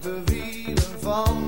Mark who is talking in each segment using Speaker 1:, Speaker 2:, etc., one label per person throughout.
Speaker 1: De wielen van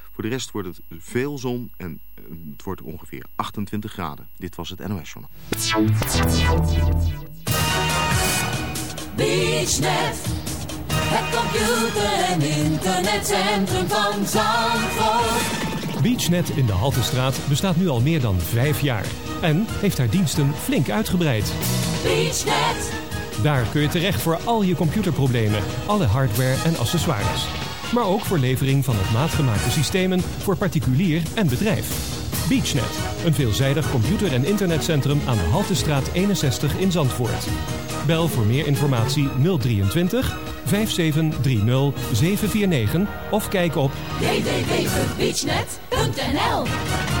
Speaker 2: Voor de rest wordt het veel zon en eh, het wordt ongeveer 28 graden. Dit was het NOS Journal.
Speaker 3: BeachNet, het computer- en internetcentrum van Zandvoort.
Speaker 4: BeachNet in de Haltestraat bestaat nu al meer dan vijf jaar. En heeft haar diensten flink uitgebreid.
Speaker 3: BeachNet,
Speaker 4: Daar kun je terecht voor al je computerproblemen, alle hardware en accessoires. Maar ook voor levering van op maat gemaakte systemen voor particulier en bedrijf. BeachNet, een veelzijdig computer- en internetcentrum aan de Haltestraat 61 in Zandvoort. Bel voor meer informatie 023 5730 749 of kijk op
Speaker 3: www.beachnet.nl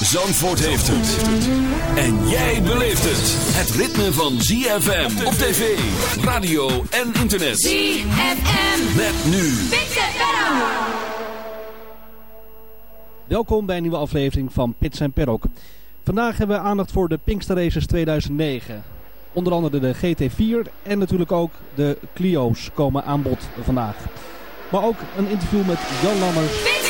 Speaker 5: Zandvoort heeft het. En jij beleeft het. Het ritme van ZFM op tv, radio en internet.
Speaker 3: ZFM,
Speaker 5: Met nu.
Speaker 3: Pizza.
Speaker 6: Welkom bij een nieuwe aflevering van Pits en Perok. Vandaag hebben we aandacht voor de Pinkster Races 2009. Onder andere de GT4 en natuurlijk ook de Clio's komen aan bod vandaag. Maar ook een interview met Jan Lammers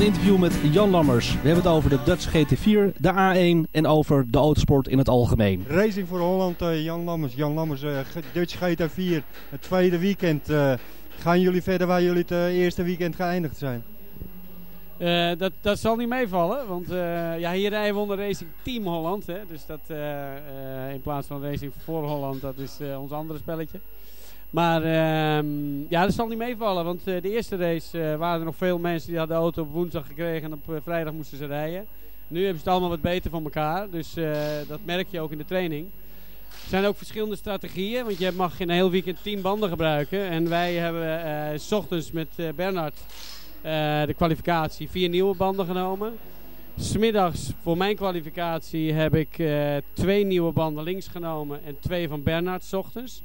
Speaker 7: een interview met Jan Lammers. We hebben het over de Dutch GT4, de A1 en over de autosport in het algemeen.
Speaker 8: Racing voor Holland, eh, Jan Lammers. Jan Lammers, eh, Dutch GT4, het tweede weekend. eh, gaan jullie verder waar jullie het eerste weekend geëindigd zijn?
Speaker 9: Eh, dat, dat zal niet meevallen, want eh, ja, hier rijden we onder Racing Team Holland. Hè, dus dat eh, eh, in plaats van Racing voor Holland, dat is eh, ons andere spelletje. Maar ehm, ja, dat zal niet meevallen, want eh, de eerste race eh, waren er nog veel mensen die hadden de auto op woensdag gekregen en op eh, vrijdag moesten ze rijden. Nu hebben ze het allemaal wat beter van elkaar, dus dat merk je ook in de training. Er zijn ook verschillende strategieën, want je mag in een heel weekend 10 banden gebruiken. En wij hebben s ochtends met Bernard de kwalificatie vier nieuwe banden genomen. Smiddags voor mijn kwalificatie heb ik twee nieuwe banden links genomen en twee van Bernard 's ochtends.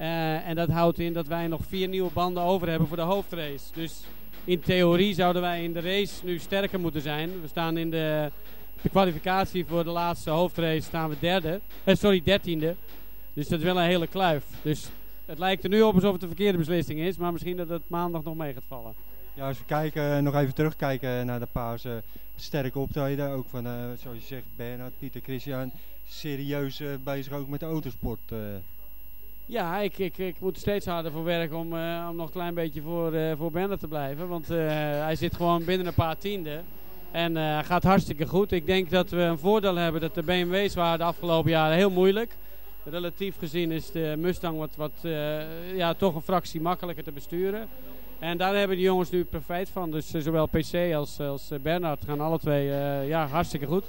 Speaker 9: Eh, en dat houdt in dat wij nog vier nieuwe banden over hebben voor de hoofdrace. Dus in theorie zouden wij in de race nu sterker moeten zijn. We staan in de, de kwalificatie voor de laatste hoofdrace staan we derde. Eh, sorry, dertiende. Dus dat is wel een hele kluif. Dus het lijkt er nu op alsof het een verkeerde beslissing is. Maar misschien dat het maandag nog mee gaat vallen.
Speaker 8: Ja, als we kijken, eh, nog even terugkijken naar de pauze. Sterke optreden, ook van, eh, zoals je zegt, Bernhard, Pieter, Christian. Serieus bezig ook met de autosport.
Speaker 9: Ja, ik, ik, ik moet steeds harder voor werken om, eh, om nog een klein beetje voor, eh voor Bernard te blijven. Want eh, hij zit gewoon binnen een paar tienden. En gaat hartstikke goed. Ik denk dat we een voordeel hebben dat de BMW's waren de afgelopen jaren heel moeilijk. Relatief gezien is de Mustang wat, wat ja, toch een fractie makkelijker te besturen. En daar hebben de jongens nu profijt van. Dus zowel PC als, als Bernard gaan alle twee ja, hartstikke goed.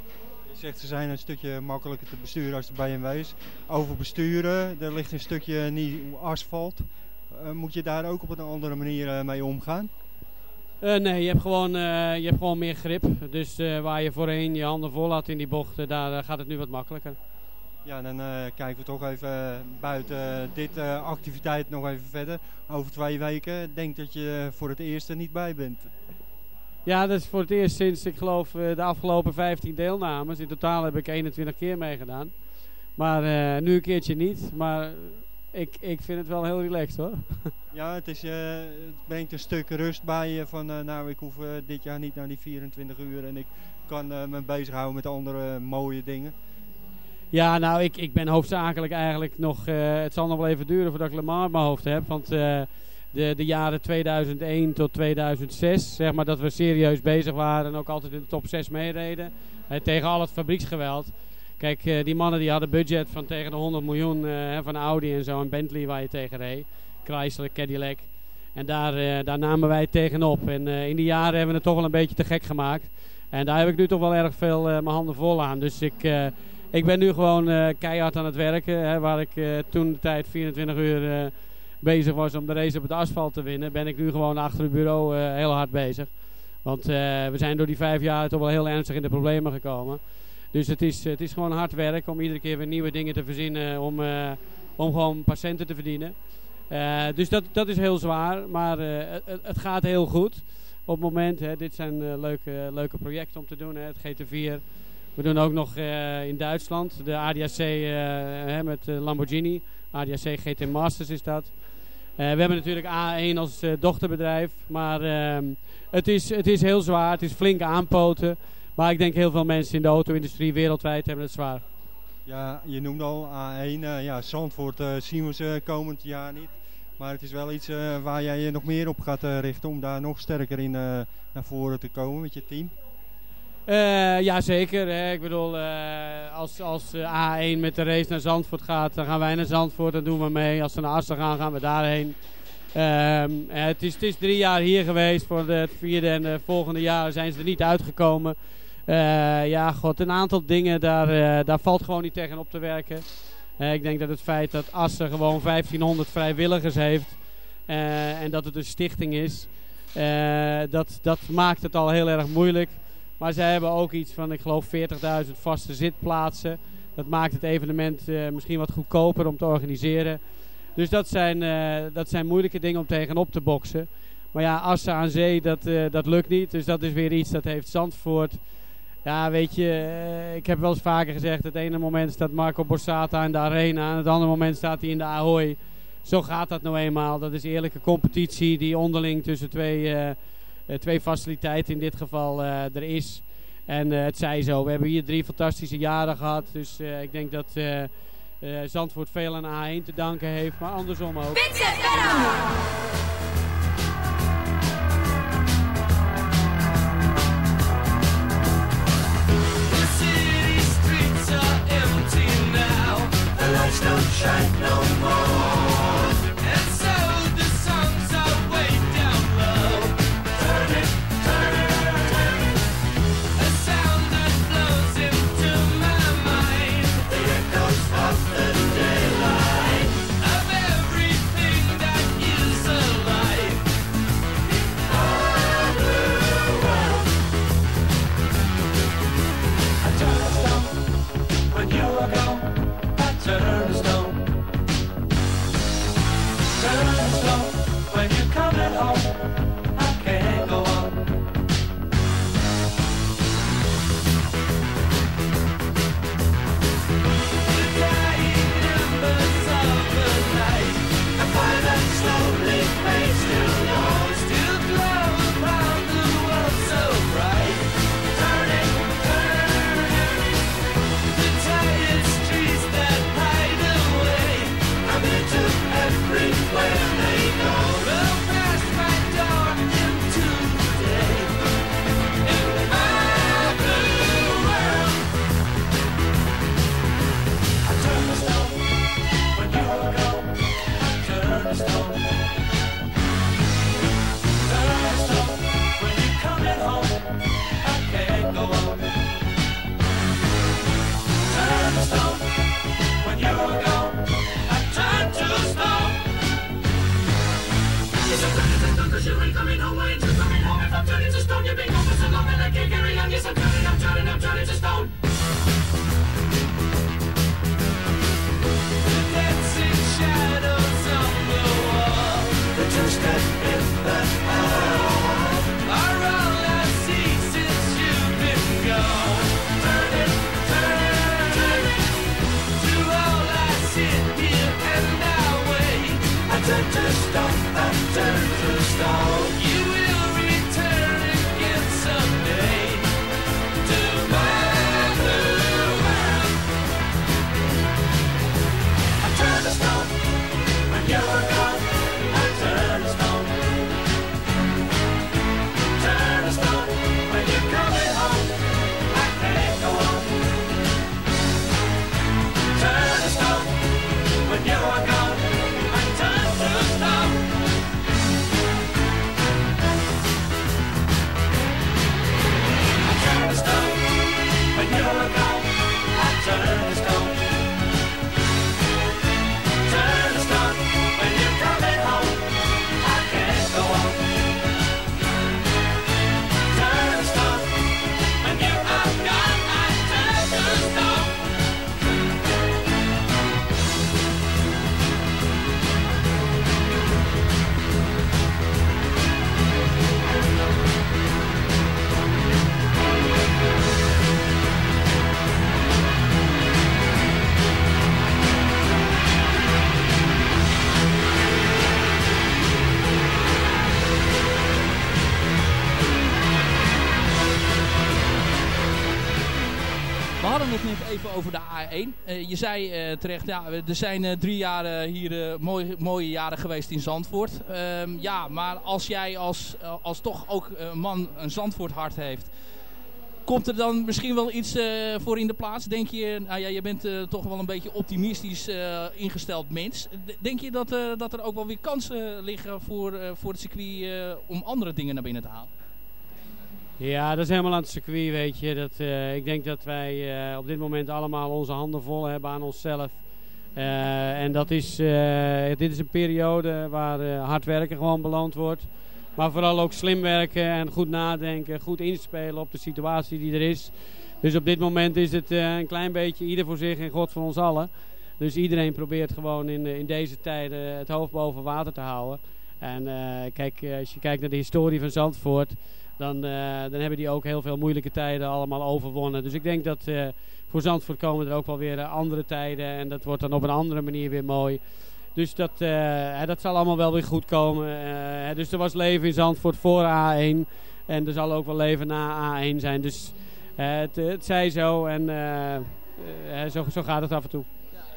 Speaker 8: Zegt ze zijn een stukje makkelijker te besturen als de BMW's. Over besturen, er ligt een stukje nieuw asfalt. Eh, moet je daar ook op een andere manier eh, mee omgaan?
Speaker 9: Eh, nee, je hebt, gewoon, je hebt gewoon meer grip. Dus waar je voorheen je handen vol had in die bochten, daar gaat het nu wat makkelijker.
Speaker 8: Ja, dan kijken we toch even buiten dit activiteit nog even verder. Over twee weken denk dat je voor het eerste niet bij bent.
Speaker 9: Ja, dat is voor het eerst sinds, ik geloof, eh, de afgelopen 15 deelnames. In totaal heb ik 21 keer meegedaan. Maar eh, nu een keertje niet. Maar ik, ik vind het wel heel relaxed hoor.
Speaker 8: Ja, het, is, eh, het brengt een stuk rust bij je van nou ik hoef dit jaar niet naar die 24 uur en ik kan me bezighouden met andere mooie dingen.
Speaker 9: Ja, nou, ik, ik ben hoofdzakelijk eigenlijk nog... het zal nog wel even duren voordat ik Le Mans in mijn hoofd heb. Want de, de jaren 2001 tot 2006, zeg maar dat we serieus bezig waren... en ook altijd in de top 6 meereden. tegen al het fabrieksgeweld. Kijk, eh, die mannen die hadden budget van tegen de 100 miljoen eh, van Audi en zo. En Bentley waar je tegen reed. Chrysler, Cadillac. En daar, eh, daar namen wij tegenop. En in die jaren hebben we het toch wel een beetje te gek gemaakt. En daar heb ik nu toch wel erg veel mijn handen vol aan. Dus ik, ik ben nu gewoon keihard aan het werken. Waar ik toen de tijd 24 uur bezig was om de race op het asfalt te winnen. Ben ik nu gewoon achter het bureau eh, heel hard bezig. Want eh, we zijn door die vijf jaar toch wel heel ernstig in de problemen gekomen. Dus het is, het is gewoon hard werk om iedere keer weer nieuwe dingen te verzinnen. Om, eh, om gewoon patiënten te verdienen. Dus dat, dat is heel zwaar. Maar het, het gaat heel goed. Op het moment, hè, dit zijn leuke, leuke projecten om te doen. Hè, het GT4. We doen ook nog in Duitsland de ADAC hè, met Lamborghini. ADAC GT Masters is dat. Eh, we hebben natuurlijk A1 als eh, dochterbedrijf. Maar ehm, het, is, het is heel zwaar. Het is flink aanpoten. Maar ik denk heel veel mensen in de auto-industrie wereldwijd hebben het zwaar.
Speaker 8: Ja, je noemde al A1. eh, ja, Zandvoort zien we ze komend jaar niet. Maar het is wel iets waar jij je nog meer op gaat richten om daar nog sterker in naar voren te komen met je team.
Speaker 9: Eh ja, zeker. Hè. Ik bedoel, eh, als, als eh, A1 met de race naar Zandvoort gaat, dan gaan wij naar Zandvoort en doen we mee. Als ze naar Assen gaan, gaan we daarheen. Ehm, eh, het, is, het is drie jaar hier geweest. Voor de- het vierde en de volgende jaar zijn ze er niet uitgekomen. Ja, god, een aantal dingen, daar, daar valt gewoon niet tegen op te werken. Ik denk dat het feit dat Assen gewoon 1500 vrijwilligers heeft en dat het een stichting is, dat, dat maakt het al heel erg moeilijk. Maar zij hebben ook iets van, ik geloof, 40.000 vaste zitplaatsen. Dat maakt het evenement eh, misschien wat goedkoper om te organiseren. Dus dat zijn, eh, dat zijn moeilijke dingen om tegenop te boksen. Maar ja, Assen aan zee, dat, eh, dat lukt niet. Dus dat is weer iets dat heeft Zandvoort. Ja, weet je, ik heb wel eens vaker gezegd... het ene moment staat Marco Borsato in de arena... en het andere moment staat hij in de Ahoy. Zo gaat dat nou eenmaal. Dat is eerlijke competitie die onderling tussen twee, twee faciliteiten in dit geval eh, er is. En eh, het zij zo. We hebben hier drie fantastische jaren gehad. Dus eh, ik denk dat eh, eh, Zandvoort veel aan A1 te danken heeft. Maar andersom ook.
Speaker 6: Don't shine no more.
Speaker 10: Over de A1. Eh, je zei eh, terecht, ja, er zijn eh, drie jaren hier mooie, mooie jaren geweest in Zandvoort. Ehm, ja, maar als jij als, als toch ook een man een Zandvoort hart heeft... Komt er dan misschien wel iets voor in de plaats? Denk je, nou ja, je bent eh, toch wel een beetje optimistisch ingesteld mens. Denk je dat, dat er ook wel weer kansen liggen voor, voor het circuit om andere dingen naar binnen te halen?
Speaker 9: Ja, dat is helemaal aan het circuit, weet je. Dat, eh, ik denk dat wij eh, op dit moment allemaal onze handen vol hebben aan onszelf. Eh, en dat is, dit is een periode waar hard werken gewoon beloond wordt. Maar vooral ook slim werken en goed nadenken, goed inspelen op de situatie die er is. Dus op dit moment is het een klein beetje ieder voor zich en God voor ons allen. Dus iedereen probeert gewoon in, in deze tijden het hoofd boven water te houden. En kijk, als je kijkt naar de historie van Zandvoort, dan, eh, dan hebben die ook heel veel moeilijke tijden allemaal overwonnen. Dus ik denk dat eh, voor Zandvoort komen er ook wel weer eh, andere tijden. En dat wordt dan op een andere manier weer mooi. Dus dat, dat zal allemaal wel weer goed komen. Dus er was leven in Zandvoort voor A1. En er zal ook wel leven na A1 zijn. Dus het, het zij zo en zo, zo gaat het af en toe.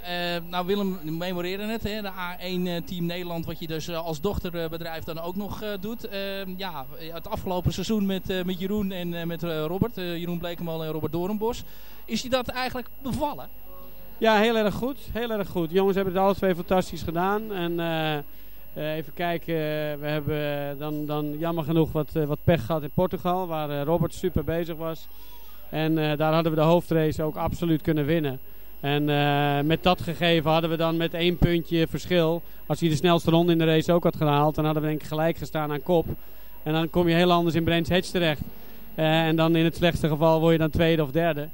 Speaker 10: Eh, nou Willem memoreerde het, hè, de A1 eh, Team Nederland, wat je dus eh, als dochterbedrijf dan ook nog doet. Eh, ja, het afgelopen seizoen met, met Jeroen en met Robert, Jeroen Blekemolen en Robert Doornbos. Is je dat eigenlijk bevallen?
Speaker 9: Ja, heel erg goed. Heel erg goed. Jongens hebben het alle twee fantastisch gedaan. En even kijken, we hebben dan, dan jammer genoeg wat, wat pech gehad in Portugal, waar Robert super bezig was. En daar hadden we de hoofdrace ook absoluut kunnen winnen. En eh, met dat gegeven hadden we dan met één puntje verschil. Als hij de snelste ronde in de race ook had gehaald, dan hadden we denk ik gelijk gestaan aan kop. En dan kom je heel anders in Brands Hatch terecht. Eh, en dan in het slechtste geval word je dan tweede of derde.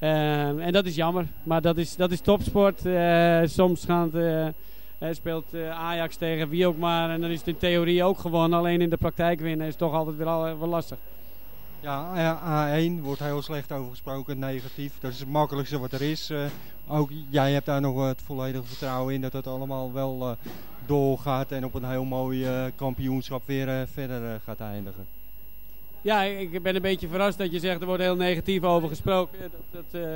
Speaker 9: Eh, en dat is jammer. Maar dat is, dat is topsport. Soms eh, eh, speelt Ajax tegen wie ook maar. En dan is het in theorie ook gewonnen. Alleen in de praktijk winnen is toch altijd weer al, wel lastig.
Speaker 8: Ja, eh, A1 wordt heel slecht over gesproken, negatief. Dat is het makkelijkste wat er is. Eh, ook jij hebt daar nog het volledige vertrouwen in dat het allemaal wel eh, doorgaat en op een heel mooi eh, kampioenschap weer eh, verder eh, gaat eindigen.
Speaker 9: Ja, ik ben een beetje verrast dat je zegt er wordt heel negatief over gesproken. Dat, dat, eh,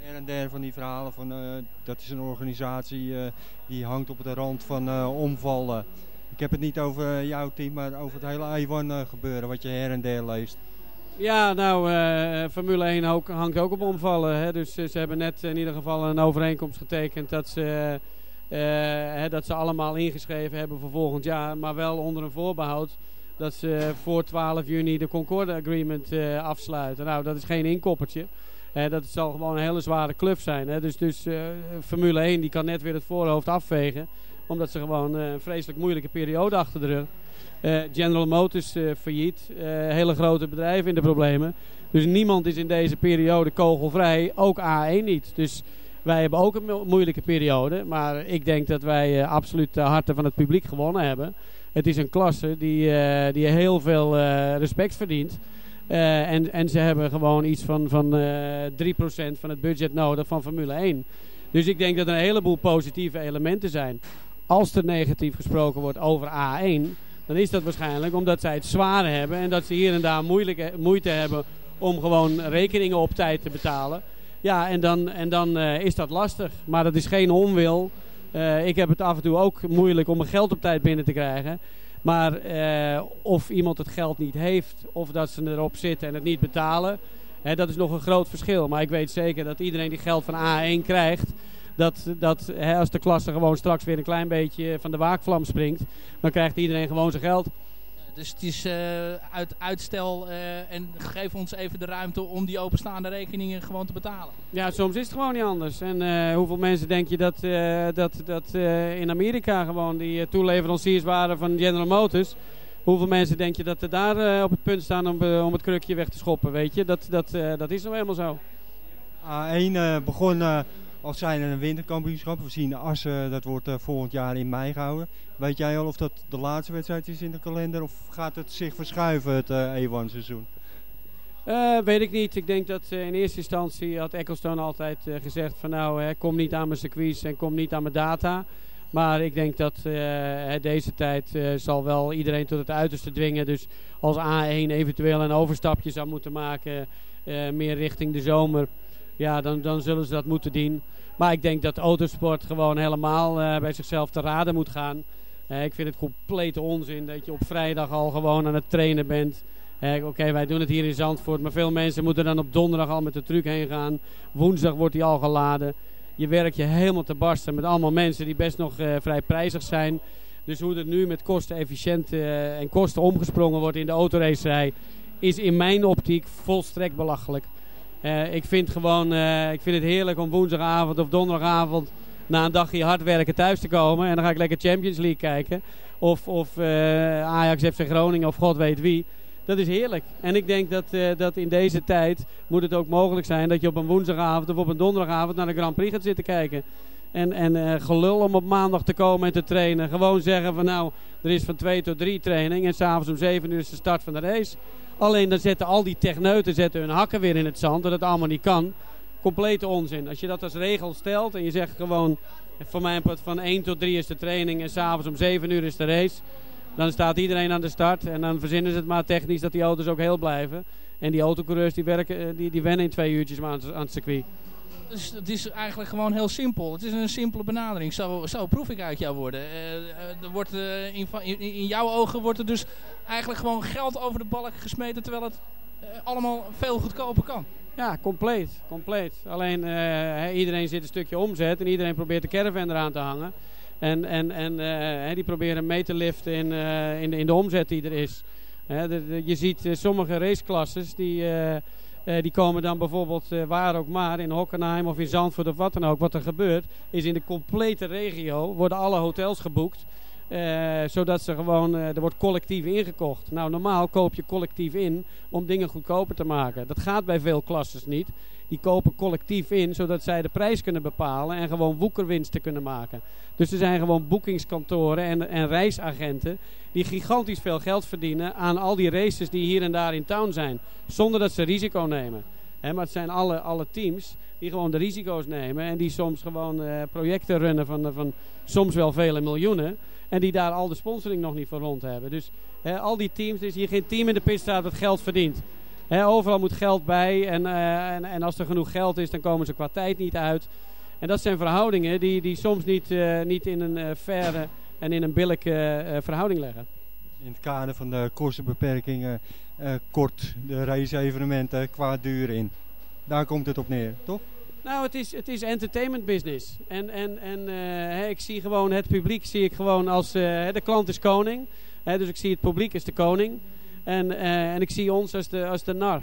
Speaker 8: Her en der van die verhalen van eh, dat is een organisatie eh, die hangt op de rand van eh, omvallen. Ik heb het niet over jouw team, maar over het hele A1 eh, gebeuren wat je her en der leest.
Speaker 9: Ja, nou, eh, Formule 1 ook, hangt ook op omvallen. Hè? Dus eh, ze hebben net in ieder geval een overeenkomst getekend dat ze, eh, hè, dat ze allemaal ingeschreven hebben voor volgend jaar. Maar wel onder een voorbehoud dat ze voor 12 juni de Concorde Agreement afsluiten. Nou, dat is geen inkoppertje. Dat zal gewoon een hele zware kluf zijn. Hè? Dus, dus Formule 1 die kan net weer het voorhoofd afvegen. Omdat ze gewoon een vreselijk moeilijke periode achter de rug. Eh, General Motors eh, failliet. Eh, hele grote bedrijven in de problemen. Dus niemand is in deze periode kogelvrij. Ook A1 niet. Dus wij hebben ook een mo- moeilijke periode. Maar ik denk dat wij absoluut de harten van het publiek gewonnen hebben. Het is een klasse die, die heel veel respect verdient. En, en ze hebben gewoon iets van, van eh 3% van het budget nodig van Formule 1. Dus ik denk dat er een heleboel positieve elementen zijn. Als er negatief gesproken wordt over A1, dan is dat waarschijnlijk omdat zij het zwaar hebben en dat ze hier en daar moeite hebben om gewoon rekeningen op tijd te betalen. Ja, en dan, en dan eh, is dat lastig. Maar dat is geen onwil. Eh, ik heb het af en toe ook moeilijk om mijn geld op tijd binnen te krijgen. Maar eh, of iemand het geld niet heeft, of dat ze erop zitten en het niet betalen, hè, dat is nog een groot verschil. Maar ik weet zeker dat iedereen die geld van A1 krijgt, dat, dat hè, als de klasse gewoon straks weer een klein beetje van de waakvlam springt, dan krijgt iedereen gewoon zijn geld.
Speaker 10: Dus het is eh, uit uitstel eh, en geef ons even de ruimte om die openstaande rekeningen gewoon te betalen.
Speaker 9: Ja, soms is het gewoon niet anders. En eh, hoeveel mensen denk je dat, eh, dat, dat eh, in Amerika gewoon die toeleveranciers waren van General Motors? Hoeveel mensen denk je dat er daar op het punt staan om, om het krukje weg te schoppen? Weet je, dat, dat, eh, dat is nou helemaal zo.
Speaker 8: A1 eh, begon eh, als zijn een winterkampioenschap. We zien Assen, dat wordt eh, volgend jaar in mei gehouden. Weet jij al of dat de laatste wedstrijd is in de kalender of gaat het zich verschuiven het eh, E1-seizoen?
Speaker 9: Eh, weet ik niet. Ik denk dat eh, in eerste instantie had Ecclestone altijd eh, gezegd van nou, hè, kom niet aan mijn circuits en kom niet aan mijn data. Maar ik denk dat eh, deze tijd eh, zal wel iedereen tot het uiterste dwingen. Dus als A1 eventueel een overstapje zou moeten maken, eh, meer richting de zomer, ja, dan, dan zullen ze dat moeten doen. Maar ik denk dat autosport gewoon helemaal eh, bij zichzelf te raden moet gaan. Eh, ik vind het complete onzin dat je op vrijdag al gewoon aan het trainen bent. Eh, Oké, wij doen het hier in Zandvoort, maar veel mensen moeten dan op donderdag al met de truck heen gaan. Woensdag wordt die al geladen. Je werkt je helemaal te barsten met allemaal mensen die best nog vrij prijzig zijn. Dus hoe er nu met kosten efficiënt en kosten omgesprongen wordt in de autoracerij, is in mijn optiek volstrekt belachelijk. Eh, ik vind gewoon, eh, ik vind het heerlijk om woensdagavond of donderdagavond na een dagje hard werken thuis te komen. En dan ga ik lekker Champions League kijken. Of, of eh, Ajax FC Groningen of god weet wie. Dat is heerlijk. En ik denk dat, dat in deze tijd moet het ook mogelijk zijn dat je op een woensdagavond of op een donderdagavond naar de Grand Prix gaat zitten kijken. En, en gelul om op maandag te komen en te trainen. Gewoon zeggen van nou, er is van 2 tot 3 training en s'avonds om 7 uur is de start van de race. Alleen dan zetten al die techneuten zetten hun hakken weer in het zand, dat het allemaal niet kan. complete onzin. Als je dat als regel stelt en je zegt gewoon... Voor mij van 1 tot 3 is de training en s'avonds om 7 uur is de race. Dan staat iedereen aan de start en dan verzinnen ze het maar technisch dat die auto's ook heel blijven. En die autocoureurs die, werken, eh, die, die wennen in twee uurtjes aan, aan het circuit.
Speaker 10: Het is eigenlijk gewoon heel simpel. Het is een simpele benadering. Zo, zo proef ik uit jouw woorden. Eh, eh, er wordt, eh, in, in, jouw ogen wordt er dus eigenlijk gewoon geld over de balk gesmeten... terwijl het allemaal veel goedkoper kan.
Speaker 9: Ja, compleet. compleet. Alleen iedereen zit een stukje omzet en iedereen probeert de caravan eraan te hangen. En, en, en die proberen mee te liften in, in, de, in de omzet die er is. Je ziet sommige raceklasses die, eh, die komen dan bijvoorbeeld eh, waar ook maar in Hockenheim of in Zandvoort of wat dan ook. Wat er gebeurt is in de complete regio worden alle hotels geboekt. Eh, zodat ze gewoon, eh, er wordt collectief ingekocht. Nou, normaal koop je collectief in om dingen goedkoper te maken. Dat gaat bij veel klasses niet. Die kopen collectief in, zodat zij de prijs kunnen bepalen en gewoon woekerwinsten kunnen maken. Dus er zijn gewoon boekingskantoren en, en reisagenten die gigantisch veel geld verdienen aan al die races die hier en daar in town zijn. Zonder dat ze risico nemen. Maar het zijn alle, alle teams die gewoon de risico's nemen en die soms gewoon eh, projecten runnen van, van soms wel vele miljoenen. En die daar al de sponsoring nog niet voor rond hebben. Dus al die teams, er is hier geen team in de pitstraat dat geld verdient. Overal moet geld bij en, eh, en, en als er genoeg geld is, dan komen ze qua tijd niet uit. En dat zijn verhoudingen die, die soms niet, eh, niet in een eh faire en in een billijke verhouding leggen.
Speaker 8: In het kader van de kostenbeperkingen kort de race-evenementen qua duur in. Daar komt het op neer, toch?
Speaker 9: Nou, het is, het is entertainment business. En, en, en eh, ik zie gewoon het publiek zie ik gewoon als... eh, de klant is koning. Dus ik zie het publiek als de koning. En, eh, en ik zie ons als de, als de nar.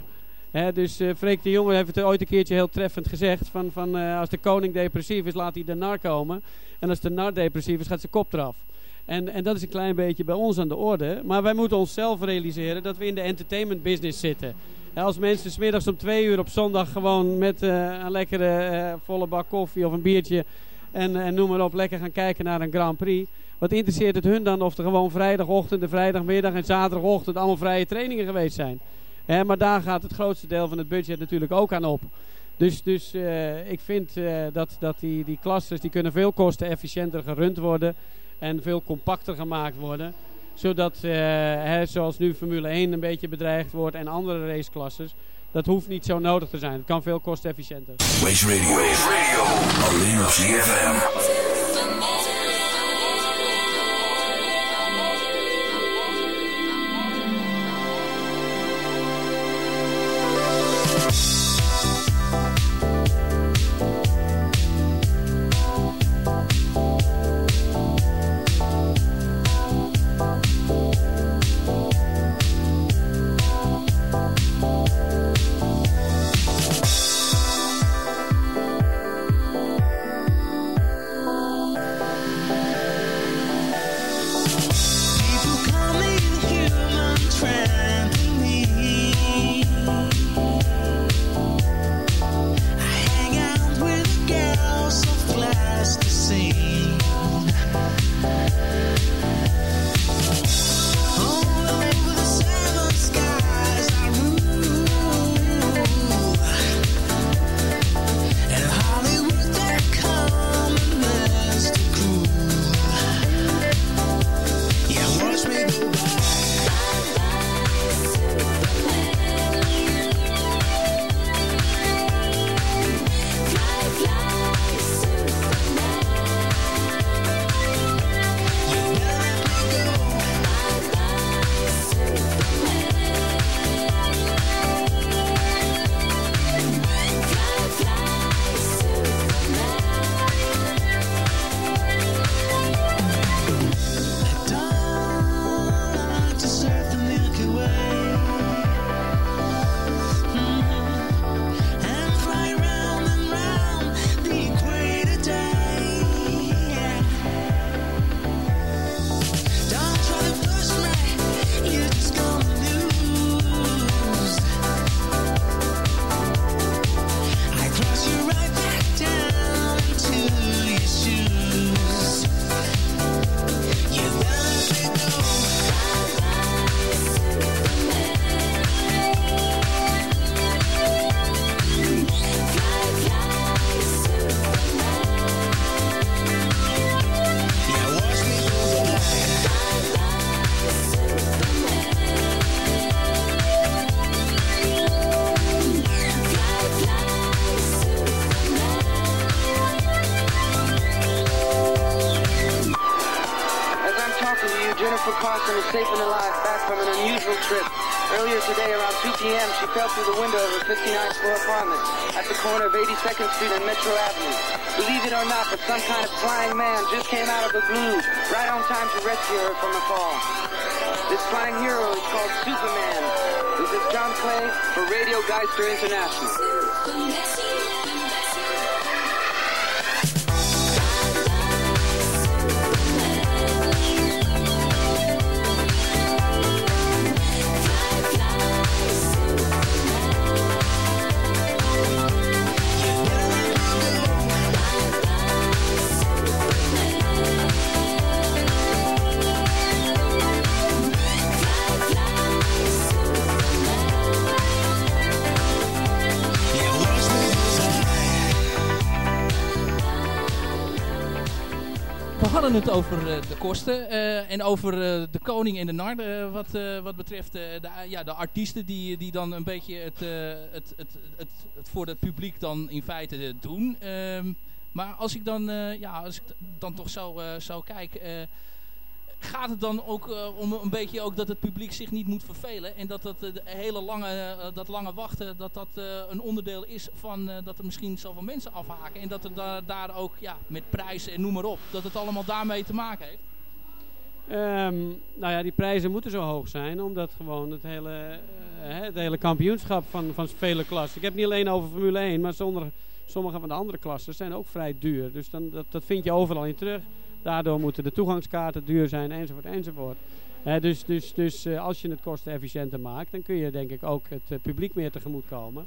Speaker 9: Dus Freek de Jonge heeft het ooit een keertje heel treffend gezegd. Van, van, als de koning depressief is, laat hij de nar komen. En als de nar depressief is, gaat zijn kop eraf. En, en dat is een klein beetje bij ons aan de orde. Maar wij moeten onszelf realiseren dat we in de entertainment business zitten. Als mensen smiddags om twee uur op zondag gewoon met eh, een lekkere eh, volle bak koffie of een biertje en, en noem maar op lekker gaan kijken naar een Grand Prix. Wat interesseert het hun dan of er gewoon vrijdagochtend, de vrijdagmiddag en zaterdagochtend allemaal vrije trainingen geweest zijn? Hè, maar daar gaat het grootste deel van het budget natuurlijk ook aan op. Dus, dus eh, ik vind eh, dat, dat die, die klasses die kunnen veel kostenefficiënter gerund worden en veel compacter gemaakt worden zodat, eh, hè, zoals nu Formule 1 een beetje bedreigd wordt en andere raceklasses, dat hoeft niet zo nodig te zijn. Het kan veel kostenefficiënter.
Speaker 11: Waze Radio. Radio. Alleen.
Speaker 12: Through the window of a 59th floor apartment at the corner of 82nd Street and Metro Avenue. Believe it or not, but some kind of flying man just came out of the blue right on time to rescue her from the fall. This flying hero is called Superman. This is John Clay for Radio Geister International.
Speaker 10: Over eh, de kosten eh, en over eh, de koning en de nar. wat, wat betreft de, ja, de artiesten die, die dan een beetje het, het, het, het, het voor het publiek dan in feite doen. Ehm, maar als ik dan, ja, als ik dan toch zo, zo kijk... gaat het dan ook eh, om een beetje ook dat het publiek zich niet moet vervelen en dat dat eh, de hele lange, eh, dat lange wachten dat dat een onderdeel is van dat er misschien zoveel mensen afhaken en dat er da- daar ook ja, met prijzen en noem maar op, dat het allemaal daarmee te maken heeft?
Speaker 9: Ehm, nou ja, die prijzen moeten zo hoog zijn, omdat gewoon het hele, het hele kampioenschap van, van vele klassen. Ik heb het niet alleen over Formule 1, maar zonder, sommige van de andere klassen zijn ook vrij duur. Dus dan, dat, dat vind je overal in terug. Daardoor moeten de toegangskaarten duur zijn, enzovoort, enzovoort. Dus dus, dus eh, als je het kostenefficiënter maakt, dan kun je denk ik ook het eh, publiek meer tegemoet komen.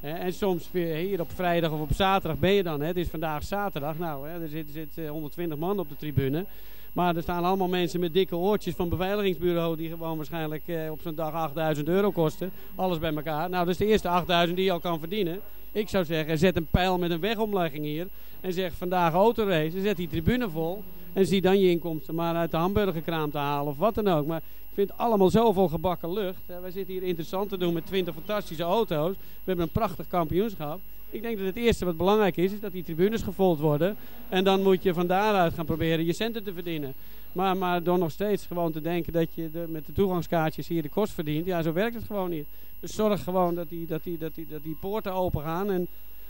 Speaker 9: En soms hier op vrijdag of op zaterdag ben je dan. Het is vandaag zaterdag. Nou, er zit, zit eh, 120 man op de tribune. Maar er staan allemaal mensen met dikke oortjes van beveiligingsbureau die gewoon waarschijnlijk eh, op zo'n dag 8000 euro kosten. Alles bij elkaar. Nou, dat is de eerste 8000 die je al kan verdienen. Ik zou zeggen, zet een pijl met een wegomlegging hier. En zeg vandaag autorace. En zet die tribune vol. En zie dan je inkomsten maar uit de hamburgerkraam te halen of wat dan ook. Maar ik vind allemaal zoveel gebakken lucht. Wij zitten hier interessant te doen met 20 fantastische auto's. We hebben een prachtig kampioenschap. Ik denk dat het eerste wat belangrijk is, is dat die tribunes gevuld worden. En dan moet je van daaruit gaan proberen je centen te verdienen. Maar, maar door nog steeds gewoon te denken dat je met de toegangskaartjes hier de kost verdient. Ja, zo werkt het gewoon niet. Dus zorg gewoon dat die, dat die, dat die, dat die poorten open gaan. En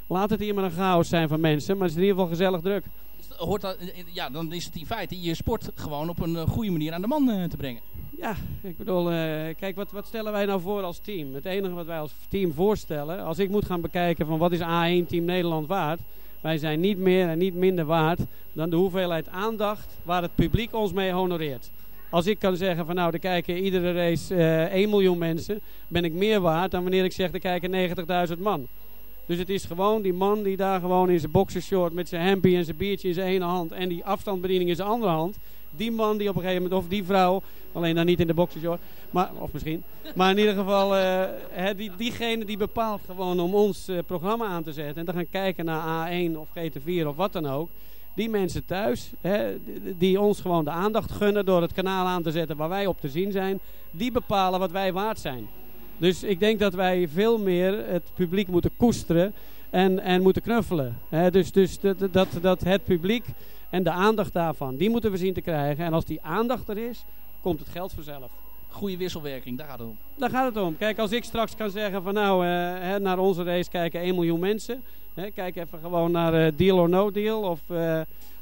Speaker 9: laat het hier maar een chaos zijn van mensen. Maar het is in ieder geval gezellig druk.
Speaker 10: Hoort dat, eh, ja, dan is het in feite je sport gewoon op een eh, goede manier aan de man eh, te brengen.
Speaker 9: Ja, ik bedoel, eh, kijk, wat, wat stellen wij nou voor als team? Het enige wat wij als team voorstellen, als ik moet gaan bekijken van wat is A1 Team Nederland waard, wij zijn niet meer en niet minder waard dan de hoeveelheid aandacht waar het publiek ons mee honoreert. Als ik kan zeggen van nou, er kijken iedere race eh 1 miljoen mensen, ben ik meer waard dan wanneer ik zeg er kijken 90.000 man. Dus het is gewoon die man die daar gewoon in zijn boxershort met zijn hempie en zijn biertje in zijn ene hand en die afstandsbediening in zijn andere hand. Die man die op een gegeven moment, of die vrouw, alleen dan niet in de boxershort, maar, of misschien. Maar in ieder geval, eh, die, diegene die bepaalt gewoon om ons eh, programma aan te zetten en te gaan kijken naar A1 of GT4 of wat dan ook. Die mensen thuis, hè, die ons gewoon de aandacht gunnen door het kanaal aan te zetten waar wij op te zien zijn, die bepalen wat wij waard zijn. Dus ik denk dat wij veel meer het publiek moeten koesteren en, en moeten knuffelen. Dus dus dat, dat, dat het publiek en de aandacht daarvan, die moeten we zien te krijgen. En als die aandacht er is, komt het geld vanzelf.
Speaker 10: Goede wisselwerking, daar gaat het om.
Speaker 9: Daar gaat het om. Kijk, als ik straks kan zeggen van nou, eh, naar onze race kijken 1 miljoen mensen. Hè, kijk even gewoon naar eh, Deal or No Deal of, eh,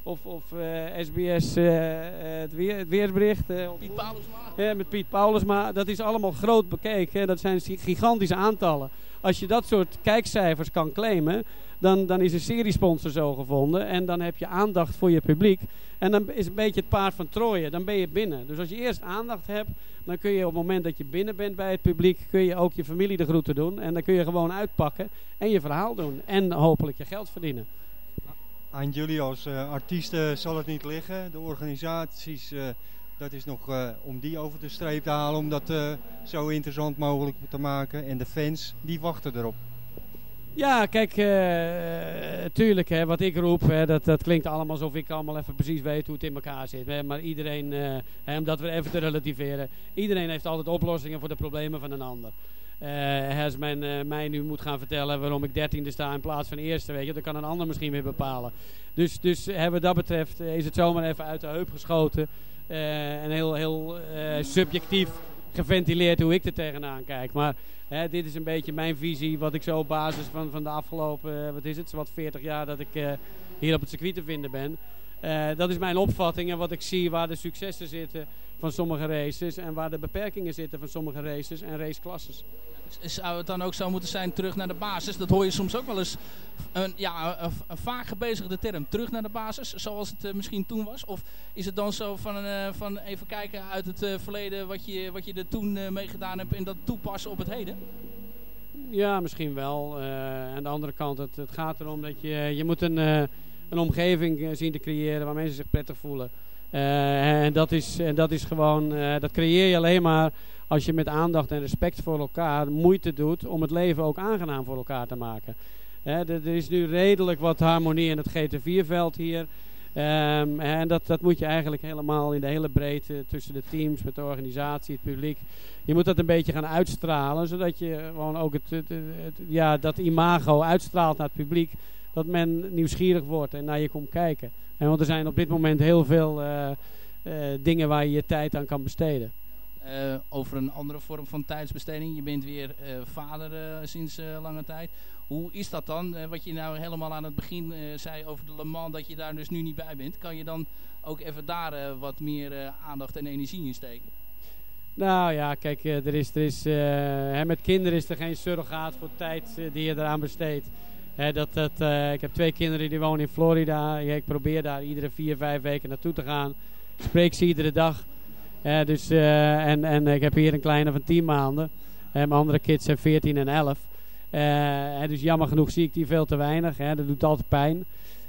Speaker 9: of, of eh, SBS eh, eh, het, weer, het weersbericht. eh,
Speaker 10: Piet Paulusma.
Speaker 9: Ja, met Piet Paulusma. Dat is allemaal groot bekeken. Hè. Dat zijn gi- gigantische aantallen. Als je dat soort kijkcijfers kan claimen, dan, dan is een seriesponsor zo gevonden. En dan heb je aandacht voor je publiek. En dan is een beetje het paard van Troje. Dan ben je binnen. Dus als je eerst aandacht hebt, dan kun je op het moment dat je binnen bent bij het publiek, kun je ook je familie de groeten doen. En dan kun je gewoon uitpakken en je verhaal doen. En hopelijk je geld verdienen.
Speaker 8: Aan jullie als eh, artiesten zal het niet liggen. De organisaties, eh, dat is nog eh, om die over de streep te halen, om dat zo interessant mogelijk te maken. En de fans, die wachten erop.
Speaker 9: Ja, kijk, tuurlijk, hè, wat ik roep, hè, dat, dat klinkt allemaal alsof ik allemaal even precies weet hoe het in elkaar zit. Hè, maar iedereen, hè, om dat weer even te relativeren, iedereen heeft altijd oplossingen voor de problemen van een ander. Eh, als men eh, mij nu moet gaan vertellen waarom ik dertiende sta in plaats van eerste, weet je, dan kan een ander misschien weer bepalen. Dus, dus wat dat betreft eh, is het zomaar even uit de heup geschoten en heel, heel subjectief geventileerd hoe ik er tegenaan kijk. Maar dit is een beetje mijn visie, wat ik zo op basis van, van de afgelopen, wat is het, wat 40 jaar dat ik hier op het circuit te vinden ben. Dat is mijn opvatting en wat ik zie waar de successen zitten van sommige races en waar de beperkingen zitten van sommige races en raceklasses.
Speaker 10: Zou het dan ook zo moeten zijn terug naar de basis? Dat hoor je soms ook wel eens een, ja, een, een vaak gebezigde term. Terug naar de basis, zoals het eh, misschien toen was? Of is het dan zo van, eh, van even kijken uit het eh, verleden wat je, wat je er toen mee gedaan hebt en dat toepassen op het heden?
Speaker 9: Ja, misschien wel. Aan de andere kant, het, het gaat erom dat je, je moet een, een omgeving zien te creëren waar mensen zich prettig voelen. Eh, en, dat is, en dat is gewoon, eh, dat creëer je alleen maar als je met aandacht en respect voor elkaar moeite doet om het leven ook aangenaam voor elkaar te maken. Hè, er is nu redelijk wat harmonie in het GT4-veld hier. Ehm, en dat, dat moet je eigenlijk helemaal in de hele breedte tussen de teams, met de organisatie, het publiek. Je moet dat een beetje gaan uitstralen, zodat je gewoon ook het- ja, dat imago uitstraalt naar het publiek. Dat men nieuwsgierig wordt en naar je komt kijken. En want er zijn op dit moment heel veel eh, eh, dingen waar je je tijd aan kan besteden.
Speaker 10: Eh, over een andere vorm van tijdsbesteding. Je bent weer vader sinds lange tijd. Hoe is dat dan? Wat je nou helemaal aan het begin zei over de Le Mans, dat je daar dus nu niet bij bent. Kan je dan ook even daar wat meer aandacht en energie in steken?
Speaker 9: Nou ja, kijk, er is, er is, hè, met kinderen is er geen surrogaat voor tijd die je eraan besteedt. Dat, dat, eh, ik heb twee kinderen die wonen in Florida. Ik probeer daar iedere vier, vijf weken naartoe te gaan. Ik spreek ze iedere dag. Dus, eh, en, en ik heb hier een kleine van 10 maanden. Mijn andere kids zijn 14 en 11. Eh, dus jammer genoeg zie ik die veel te weinig. Dat doet altijd pijn.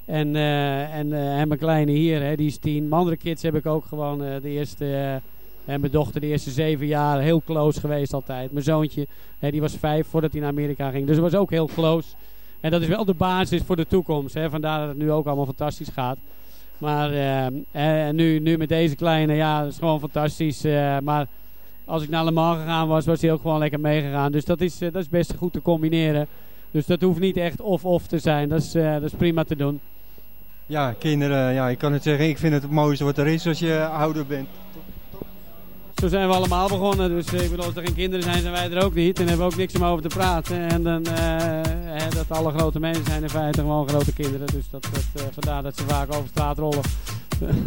Speaker 9: En, en, mijn kleine hier, die is 10. Mijn andere kids heb ik ook gewoon de eerste... en mijn dochter de eerste zeven jaar heel close geweest altijd. Mijn zoontje, die was vijf voordat hij naar Amerika ging. Dus het was ook heel close. En dat is wel de basis voor de toekomst. Hè. Vandaar dat het nu ook allemaal fantastisch gaat. Maar eh, eh, nu, nu met deze kleine, ja, dat is gewoon fantastisch. eh, maar als ik naar Le Mans gegaan was, was hij ook gewoon lekker meegegaan. Dus dat is, eh, dat is best goed te combineren. Dus dat hoeft niet echt of-of te zijn. Dat is, eh, dat is prima te doen.
Speaker 8: Ja, kinderen, ja, ik kan het zeggen, ik vind het het mooiste wat er is als je ouder bent.
Speaker 9: Zo zijn we allemaal begonnen. Dus eh, ik bedoel, als er geen kinderen zijn, zijn wij er ook niet. En hebben we ook niks om over te praten. En dan, eh, hè, dat alle grote mensen zijn in feite gewoon grote kinderen. Dus dat, dat, eh, vandaar dat ze vaak over straat rollen.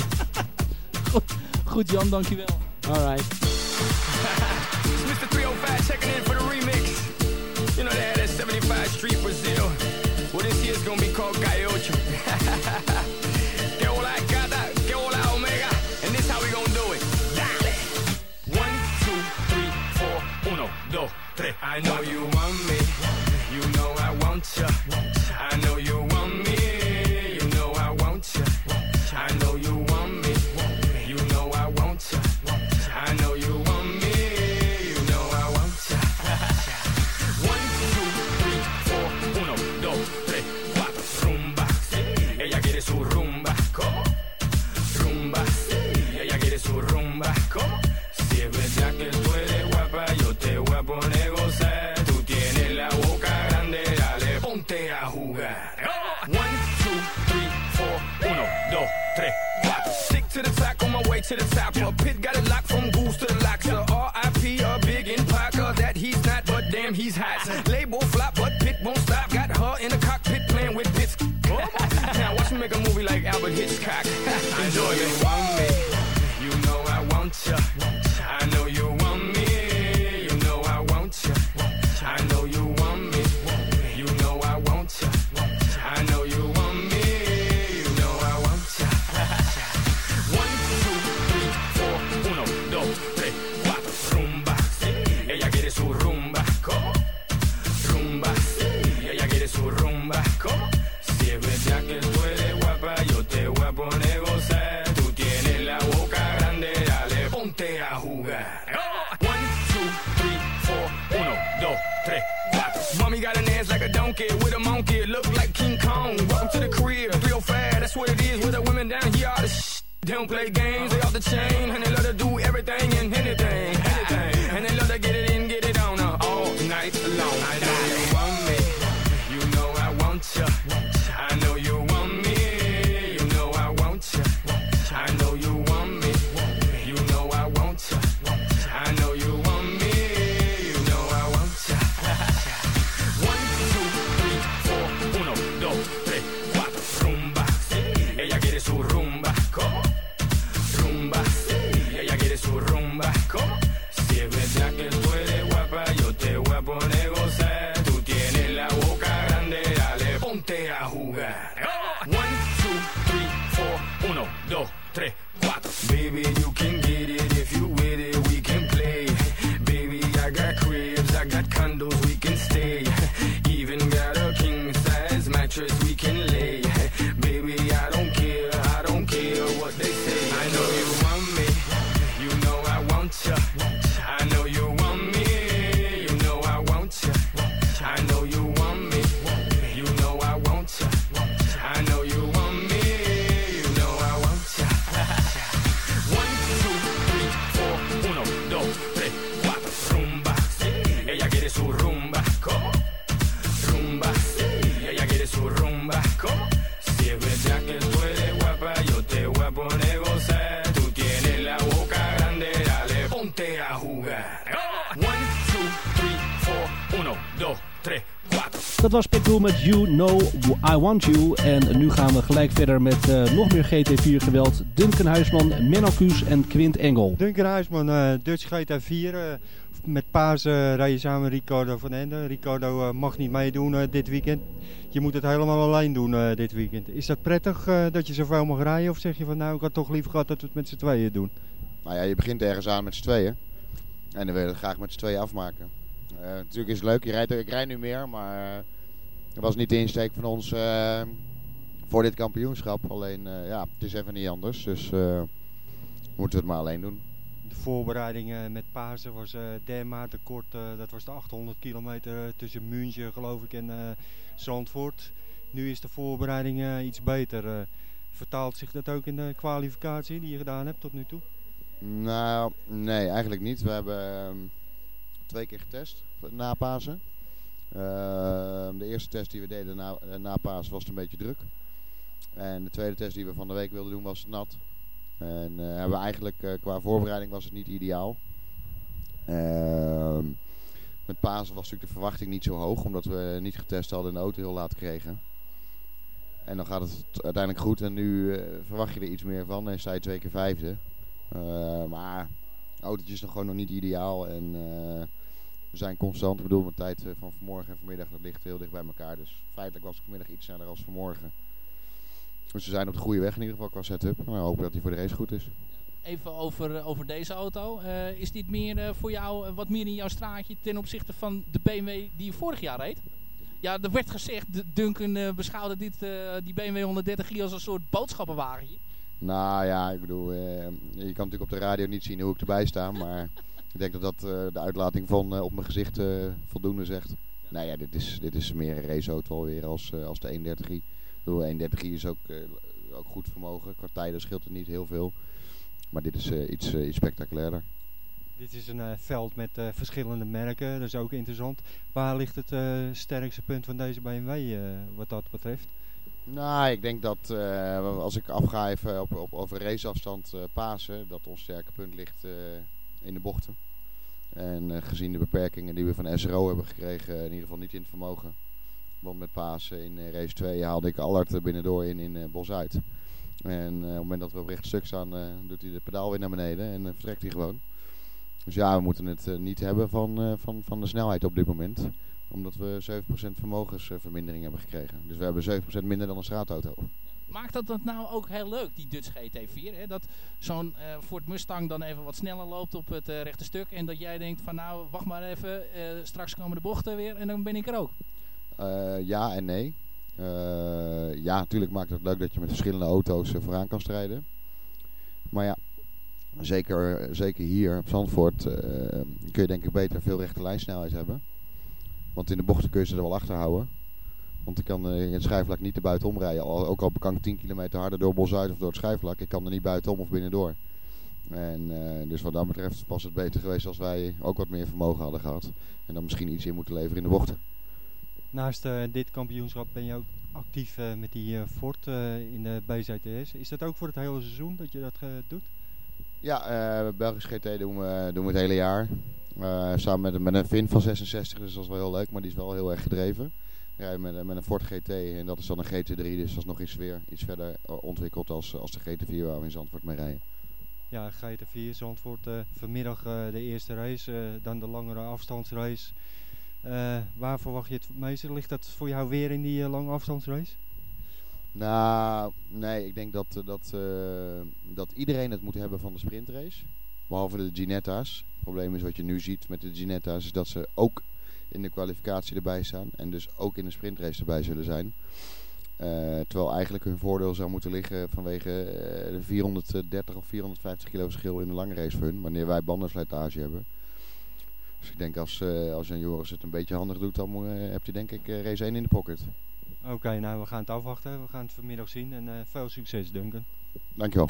Speaker 10: Goed, goed Jan, dankjewel.
Speaker 9: Alright.
Speaker 13: Mr. 305 checking in for the remix. You know they had that 75 Street Brazil. Well, this year's gonna be called I know you want me. You
Speaker 7: met You Know I Want You. En nu gaan we gelijk verder met eh, nog meer GT4 geweld. Duncan Huisman, Menno Kuus en Quint Engel.
Speaker 8: Duncan Huisman, eh Dutch GT4. eh, met Paas uh, rij je samen Ricardo van Ende. Ricardo mag niet meedoen eh, dit weekend. Je moet het helemaal alleen doen eh, dit weekend. Is dat prettig eh, dat je zoveel mag rijden? Of zeg je van nou, ik had toch liever gehad dat we het met z'n tweeën doen?
Speaker 14: Nou ja, je begint ergens aan met z'n tweeën. En dan wil je het graag met z'n tweeën afmaken. Eh, natuurlijk is het leuk, je rijdt, ik rijd nu meer, maar eh, dat was niet de insteek van ons eh, voor dit kampioenschap. Alleen, eh, ja, het is even niet anders, dus eh, moeten we het maar alleen doen.
Speaker 8: De voorbereiding eh, met Pasen was eh dermate kort. eh, dat was de 800 kilometer tussen München geloof ik en eh, Zandvoort. Nu is de voorbereiding iets beter. vertaalt zich dat ook in de kwalificatie die je gedaan hebt tot nu toe?
Speaker 14: Nou, nee, eigenlijk niet. We hebben ehm, twee keer getest na Pasen. Ehm, de eerste test die we deden na, eh, na Pasen was het een beetje druk. En de tweede test die we van de week wilden doen was nat. En eh, hebben we eigenlijk eh, qua voorbereiding was het niet ideaal. Ehm, met Pasen was natuurlijk de verwachting niet zo hoog, omdat we niet getest hadden en de auto heel laat kregen. En dan gaat het uiteindelijk goed en nu verwacht je er iets meer van en je twee keer vijfde. Eh, maar autootje is nog gewoon nog niet ideaal en we zijn constant. Ik bedoel, mijn tijd eh, van vanmorgen en vanmiddag dat ligt heel dicht bij elkaar. Dus feitelijk was ik vanmiddag iets sneller als vanmorgen. Dus we zijn op de goede weg in ieder geval qua setup. En we hopen dat hij voor de race goed is.
Speaker 10: Even over, over deze auto. Eh, is dit meer eh, voor jou eh, wat meer in jouw straatje ten opzichte van de BMW die je vorig jaar reed? Ja, er werd gezegd, Duncan eh, beschouwde dit, eh, die BMW 130i als een soort boodschappenwagentje.
Speaker 14: Nou ja, ik bedoel, eh, je kan natuurlijk op de radio niet zien hoe ik erbij sta. Maar ik denk dat dat eh, de uitlating van eh, op mijn gezicht eh, voldoende zegt. Nou ja, dit is, dit is meer een raceauto alweer als, als de 130i. Ik bedoel, 130i is ook, ook goed vermogen. Qua tijden scheelt het niet heel veel. Maar dit is iets, iets spectaculairder.
Speaker 8: Dit is een veld met verschillende merken, dat is ook interessant. Waar ligt het sterkste punt van deze BMW wat dat betreft?
Speaker 14: Nou, ik denk dat als ik afga even op, op, over raceafstand Pasen, dat ons sterke punt ligt in de bochten. En eh, gezien de beperkingen die we van SRO hebben gekregen, in ieder geval niet in het vermogen. Want met Pasen in eh, race 2 haalde ik Allard er binnendoor in in eh Bosuit. En eh, op het moment dat we op recht stuk staan, doet hij de pedaal weer naar beneden en vertrekt hij gewoon. Dus ja, we moeten het niet hebben van, van, van de snelheid op dit moment. Omdat we 7% vermogensvermindering hebben gekregen. Dus we hebben 7% minder dan een straatauto.
Speaker 10: Maakt dat dat nou ook heel leuk, die Dutch GT4? Hè? Dat zo'n eh, Ford Mustang dan even wat sneller loopt op het eh, rechte stuk. En dat jij denkt van nou, wacht maar even, eh, straks komen de bochten weer en dan ben ik er ook.
Speaker 14: Ja en nee. Ja, natuurlijk maakt het leuk dat je met verschillende auto's vooraan kan strijden. Maar ja, zeker, zeker hier op Zandvoort kun je denk ik beter veel rechte lijnsnelheid hebben. Want in de bochten kun je ze er wel achter houden. Want ik kan eh, in het schijfvlak niet er buitenom rijden. Ook al kan ik 10 kilometer harder door Bos-Zuid of door het schijfvlak. Ik kan er niet buitenom of binnendoor. En eh, dus wat dat betreft was het beter geweest als wij ook wat meer vermogen hadden gehad. En dan misschien iets in moeten leveren in de bochten.
Speaker 8: Naast eh, dit kampioenschap ben je ook actief met die Ford in de BZTS. Is dat ook voor het hele seizoen dat je dat doet?
Speaker 14: Ja, Belgisch GT doen we, doen we het hele jaar. Samen met, met een Vin van 66, dus dat is wel heel leuk, maar die is wel heel erg gedreven. Rijden met, met een Ford GT en dat is dan een GT3, dus dat is nog iets, weer, iets verder eh, ontwikkeld als, als de GT4 waar we in Zandvoort mee rijden.
Speaker 8: Ja, GT4 Zandvoort. eh vanmiddag eh, de eerste race, dan de langere afstandsrace. Waar verwacht je het meeste? Ligt dat voor jou weer in die lange afstandsrace?
Speaker 3: Nou, nee, ik denk dat, dat, dat iedereen het moet hebben van de sprintrace. Behalve de Ginetta's. Het probleem is wat je nu ziet met de Ginetta's is dat ze ook in de kwalificatie erbij staan. En dus ook in de sprintrace erbij zullen zijn. Eh, terwijl eigenlijk hun voordeel zou moeten liggen vanwege eh, de 430 of 450 kilo verschil in de lange race voor hun. Wanneer wij bandenslijtage hebben. Dus ik denk als, eh als Jan Joris het een beetje handig doet, dan moet- eh, heb je denk ik eh, race 1 in de pocket.
Speaker 8: Oké, nou we gaan het afwachten. We gaan het vanmiddag zien. En eh, veel succes, Duncan.
Speaker 3: Dankjewel.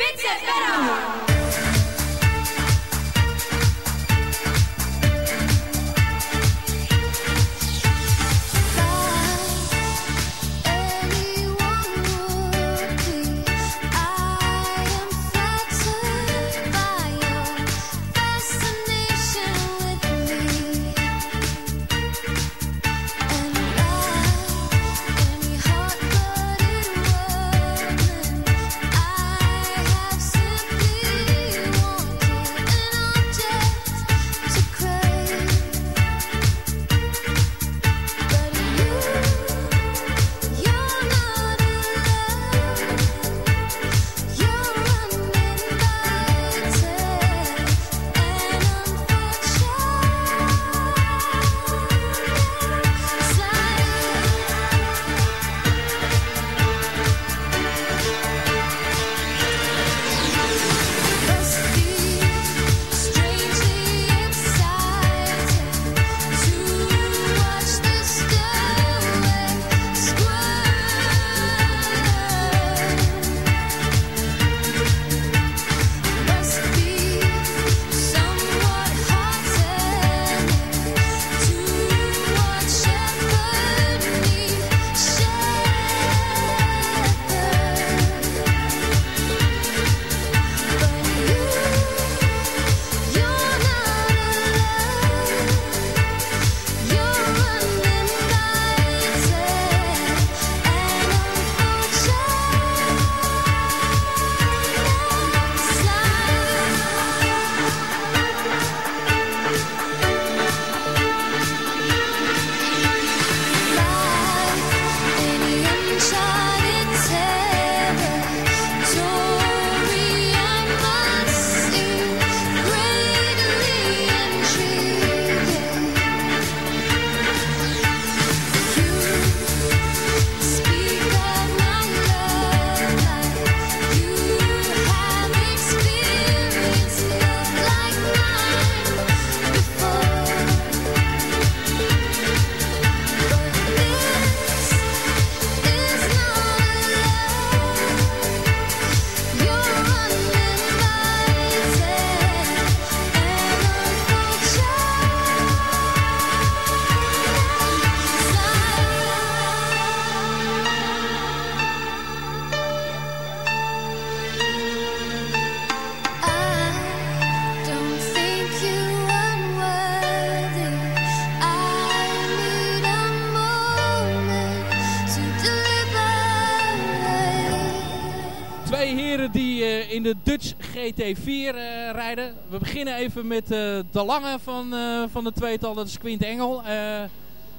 Speaker 10: Dutch GT4 eh, rijden. We beginnen even met eh, de lange van, eh, van de tweetal, dat is Quint Engel.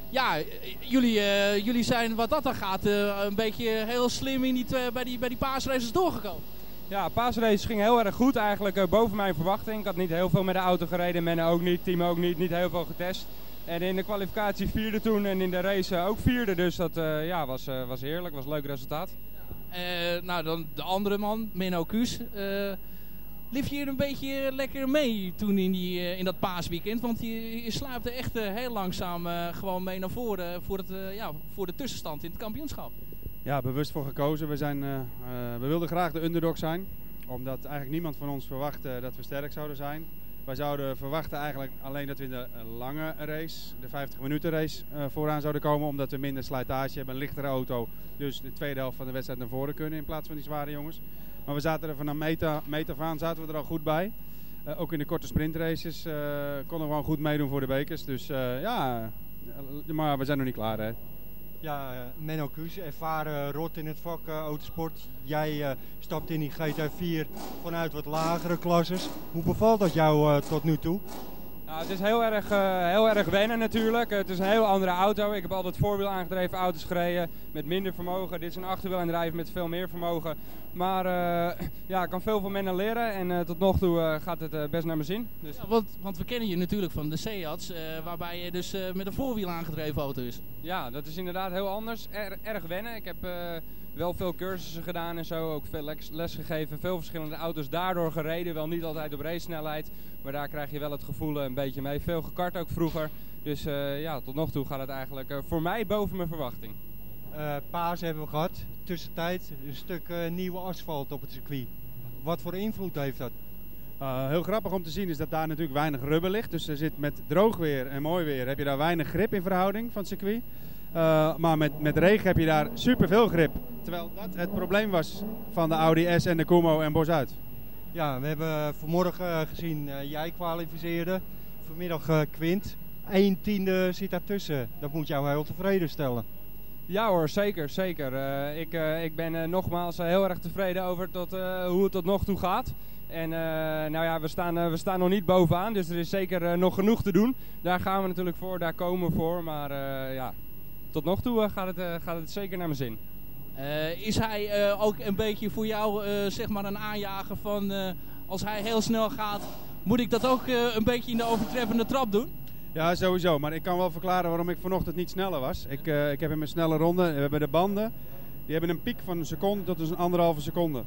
Speaker 10: Ja, jullie, jullie zijn wat dat dan gaat een beetje heel slim in die, bij, die, bij die paasraces doorgekomen.
Speaker 15: Ja, paasrace ging heel erg goed. Eigenlijk boven mijn verwachting. Ik had niet heel veel met de auto gereden. Menno ook niet, team ook niet. Niet heel veel getest. En in de kwalificatie vierde toen en in de race ook vierde. Dus dat ja, was, eh, was heerlijk. Was een leuk resultaat.
Speaker 10: Eh, nou, dan de andere man, Menno Kuus. Eh liep je een beetje lekker mee toen in, die, eh, in dat paasweekend? Want je, je sluipte echt heel langzaam gewoon mee naar voren voor, het, ja, voor de tussenstand in het kampioenschap.
Speaker 15: Ja, bewust voor gekozen. We, zijn, we wilden graag de underdog zijn. Omdat eigenlijk niemand van ons verwachtte dat we sterk zouden zijn. Wij zouden verwachten eigenlijk alleen dat we in de eh, lange race, de 50 minuten race, eh, vooraan zouden komen. Omdat we minder slijtage hebben, een lichtere auto. Dus de tweede helft van de wedstrijd naar voren kunnen in plaats van die zware jongens. Maar we zaten er vanaf meter, meter aan zaten we er al goed bij. Eh, ook in de korte sprintraces eh konden we gewoon goed meedoen voor de bekers. Dus ja, maar we zijn nog niet klaar hè.
Speaker 8: Ja, eh, Menno Kuus, ervaren rot in het vak eh, autosport. Jij eh, stapt in die GT4 vanuit wat lagere klasses. Hoe bevalt dat jou tot nu toe?
Speaker 16: Nou, het is heel erg, eh, heel erg wennen natuurlijk. Het is een heel andere auto. Ik heb altijd voorwiel aangedreven auto's gereden met minder vermogen. Dit is een achterwielaandrijven met veel meer vermogen. Maar eh, ja, ik kan veel van mennen leren en eh, tot nog toe gaat het best naar mijn zin. Dus...
Speaker 10: Ja, want, want we kennen je natuurlijk van de Seats, waarbij je dus met een voorwiel aangedreven auto is.
Speaker 16: Ja, dat is inderdaad heel anders. Er- erg wennen. Ik heb wel veel cursussen gedaan en zo. Ook veel les, gegeven. Veel verschillende auto's daardoor gereden. Wel niet altijd op racesnelheid. Maar daar krijg je wel het gevoel eh, een beetje mee. Veel gekart ook vroeger. Dus eh, ja, tot nog toe gaat het eigenlijk eh, voor mij boven mijn verwachting.
Speaker 8: Eh paas hebben we gehad. Tussentijd een stuk eh, nieuwe asfalt op het circuit. Wat voor invloed heeft dat?
Speaker 16: Eh,
Speaker 15: heel grappig om te zien is dat daar natuurlijk weinig rubber ligt. Dus er zit met droog weer en mooi weer heb je daar weinig grip in verhouding van het circuit. Eh, maar met, met regen heb je daar superveel grip. Terwijl dat het probleem was van de Audi S en de Kumo en Bos uit.
Speaker 8: Ja, we hebben vanmorgen eh, gezien, eh, jij kwalificeerde. Vanmiddag eh, Quint. Eén tiende zit daartussen. Dat moet jou heel tevreden stellen.
Speaker 16: Ja hoor, zeker, zeker. Eh, ik, eh, ik ben eh, nogmaals heel erg tevreden over tot, eh, hoe het tot nog toe gaat. En eh, nou ja, we staan, we staan nog niet bovenaan, dus er is zeker nog genoeg te doen. Daar gaan we natuurlijk voor, daar komen we voor. Maar eh, ja, tot nog toe eh, gaat, het, eh, gaat het zeker naar mijn zin.
Speaker 10: Eh, is hij eh, ook een beetje voor jou eh, zeg maar een aanjager van eh, als hij heel snel gaat, moet ik dat ook eh, een beetje in de overtreffende trap doen?
Speaker 15: Ja, sowieso. Maar ik kan wel verklaren waarom ik vanochtend niet sneller was. Ik, eh, ik heb in mijn snelle ronde, we hebben de banden, die hebben een piek van een seconde tot dus een anderhalve seconde.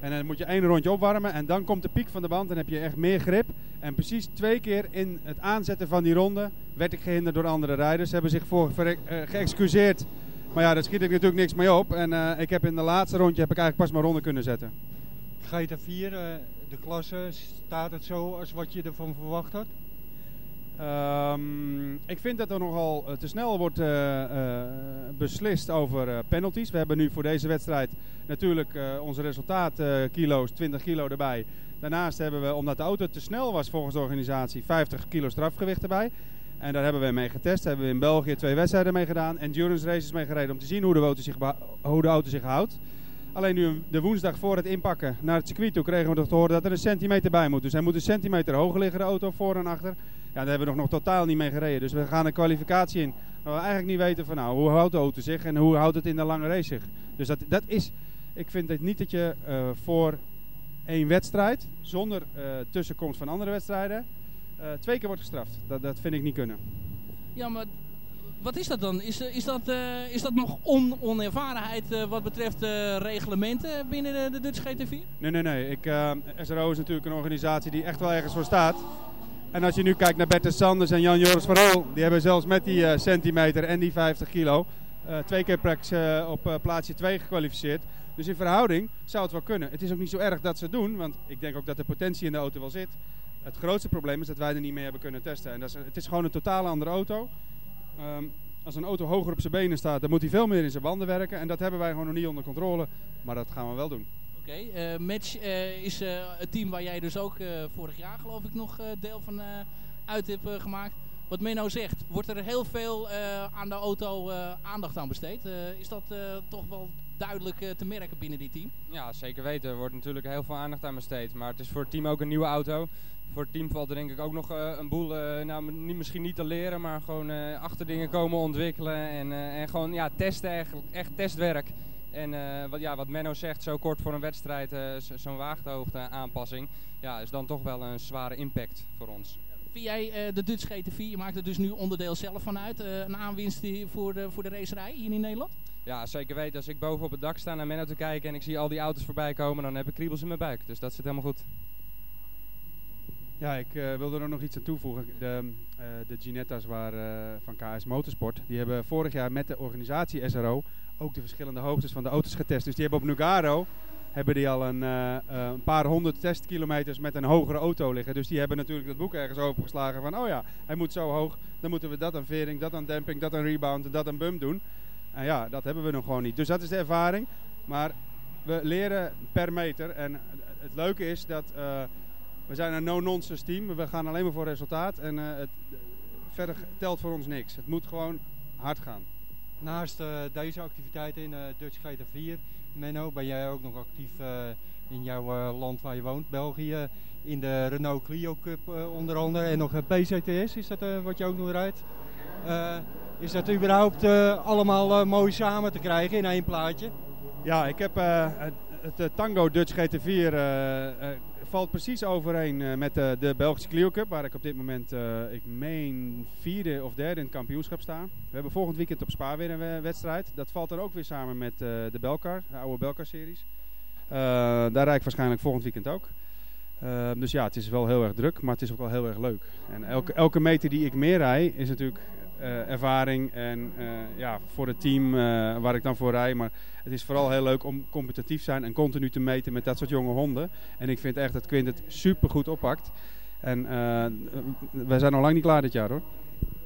Speaker 15: En dan moet je één rondje opwarmen en dan komt de piek van de band en heb je echt meer grip. En precies twee keer in het aanzetten van die ronde werd ik gehinderd door andere rijders. Ze hebben zich voor eh, geëxcuseerd. Maar ja, daar schiet ik natuurlijk niks mee op. En eh, ik heb in de laatste rondje heb ik eigenlijk pas mijn ronde kunnen zetten.
Speaker 8: GT4, eh, de klasse, staat het zo als wat je ervan verwacht had?
Speaker 15: Ehm, ik vind dat er nogal eh, te snel wordt eh, eh, beslist over penalties. We hebben nu voor deze wedstrijd natuurlijk onze resultaat eh, kilo's, 20 kilo erbij. Daarnaast hebben we, omdat de auto te snel was volgens de organisatie, 50 kilo strafgewicht erbij. En daar hebben we mee getest. Daar hebben we in België twee wedstrijden mee gedaan. Endurance races mee gereden om te zien hoe de auto zich, hoe de auto zich houdt. Alleen nu de woensdag voor het inpakken naar het circuit toe kregen we te horen dat er een centimeter bij moet. Dus hij moet een centimeter hoger liggen, de auto, voor en achter. Ja, daar hebben we nog, nog totaal niet mee gereden. Dus we gaan een kwalificatie in. Waar we eigenlijk niet weten van nou, hoe houdt de auto zich en hoe houdt het in de lange race zich. Dus dat, dat is, ik vind het niet dat je eh, voor één wedstrijd, zonder eh, tussenkomst van andere wedstrijden, eh, twee keer wordt gestraft. Dat, dat vind ik niet kunnen.
Speaker 10: Ja, maar wat is dat dan? Is, is, dat, is dat nog on onervarenheid wat betreft reglementen binnen de, de Dutch GT4?
Speaker 15: Nee, nee, nee. Ik, SRO is natuurlijk een organisatie die echt wel ergens voor staat. En als je nu kijkt naar Bertus Sanders en Jan-Joris Rol, die hebben zelfs met die eh, centimeter en die 50 kilo eh, twee keer eh, op plaatsje 2 gekwalificeerd. Dus in verhouding zou het wel kunnen. Het is ook niet zo erg dat ze het doen, want ik denk ook dat de potentie in de auto wel zit. Het grootste probleem is dat wij er niet mee hebben kunnen testen. En dat is, het is gewoon een totaal andere auto. Ehm, als een auto hoger op zijn benen staat, dan moet hij veel meer in zijn banden werken. En dat hebben wij gewoon nog niet onder controle. Maar dat gaan we wel doen.
Speaker 10: Oké, eh, Match eh, is eh, het team waar jij dus ook vorig jaar geloof ik nog deel van uit hebt gemaakt. Wat Menno zegt, wordt er heel veel aan de auto aandacht aan besteed? Is dat toch wel duidelijk te merken binnen dit team?
Speaker 16: Ja, zeker weten. Er wordt natuurlijk heel veel aandacht aan besteed. Maar het is voor het team ook een nieuwe auto. Voor het team valt er denk ik ook nog een boel, nou niet, misschien niet te leren, maar gewoon eh achterdingen komen ontwikkelen. En, en gewoon ja, testen, echt testwerk. En eh, wat, ja, wat Menno zegt, zo kort voor een wedstrijd, eh, zo- zo'n waagdhoogte aanpassing, ja, is dan toch wel een zware impact voor ons.
Speaker 10: Vind jij eh, de Dutch GT4, je maakt er dus nu onderdeel zelf van uit, eh, een aanwinst voor, de, voor de racerij hier in Nederland?
Speaker 16: Ja, zeker weten. Als ik boven op het dak sta naar Menno te kijken en ik zie al die auto's voorbij komen, dan heb ik kriebels in mijn buik. Dus dat zit helemaal goed.
Speaker 15: Ja, ik eh, wilde er nog iets aan toevoegen. De, eh, de Ginetta's waar, eh, van KS Motorsport, die hebben vorig jaar met de organisatie SRO ook de verschillende hoogtes van de auto's getest. Dus die hebben op Nugaro hebben die al een, eh, eh, een paar honderd testkilometers met een hogere auto liggen. Dus die hebben natuurlijk dat boek ergens opengeslagen van, oh ja, hij moet zo hoog, dan moeten we dat aan vering, dat aan demping, dat aan rebound en dat aan bump doen. En ja, dat hebben we nog gewoon niet. Dus dat is de ervaring. Maar we leren per meter. En het leuke is dat eh, we zijn een no-nonsense team. We gaan alleen maar voor resultaat. En het, verder telt voor ons niks. Het moet gewoon hard gaan.
Speaker 8: Naast eh, deze activiteiten in eh, Dutch GT4 Menno, ben jij ook nog actief eh, in jouw land waar je woont, België, in de Renault Clio Cup onder andere en nog PCTS, is dat wat je ook nog rijdt? Is dat überhaupt allemaal mooi samen te krijgen in één plaatje?
Speaker 15: Ja, ik heb het, Tango Dutch GT4 eh, eh, valt precies overeen eh, met de, de Belgische Clio Cup, waar ik op dit moment, eh, ik meen, vierde of derde in het kampioenschap sta. We hebben volgend weekend op Spa weer een we- wedstrijd. Dat valt dan ook weer samen met eh, de Belcar, de oude Belcar-series. Eh, daar rijd ik waarschijnlijk volgend weekend ook. Eh, dus ja, het is wel heel erg druk, maar het is ook wel heel erg leuk. En elke, elke meter die ik meer rij is natuurlijk eh, ervaring en eh, ja, voor het team eh, waar ik dan voor rij. Maar het is vooral heel leuk om competitief te zijn en continu te meten met dat soort jonge honden. En ik vind echt dat Quint het super goed oppakt. En eh, wij zijn nog lang niet klaar dit jaar hoor.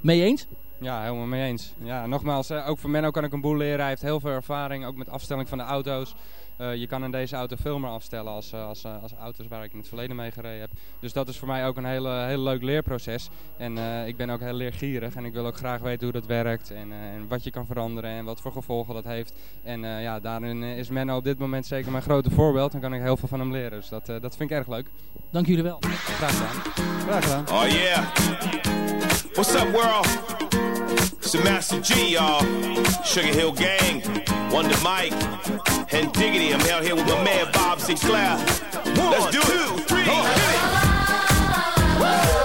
Speaker 10: Mee eens?
Speaker 16: Ja, helemaal mee eens. Ja, nogmaals, eh, ook voor Menno kan ik een boel leren. Hij heeft heel veel ervaring, ook met afstelling van de auto's. Eh, je kan in deze auto veel meer afstellen als, eh, als, eh, als auto's waar ik in het verleden mee gereden heb. Dus dat is voor mij ook een hele, heel leuk leerproces. En eh, ik ben ook heel leergierig en ik wil ook graag weten hoe dat werkt. En, en wat je kan veranderen en wat voor gevolgen dat heeft. En eh, ja, daarin is Menno op dit moment zeker mijn grote voorbeeld. En kan ik heel veel van hem leren. Dus dat, dat vind ik erg leuk.
Speaker 10: Dank jullie wel.
Speaker 16: Graag gedaan.
Speaker 15: Graag gedaan.
Speaker 17: Oh yeah. What's up, world? It's the Master G, y'all. Sugar Hill Gang, Wonder Mike, and Diggity. I'm out here with my man Bob Sinclair. Let's do it. On, hit it.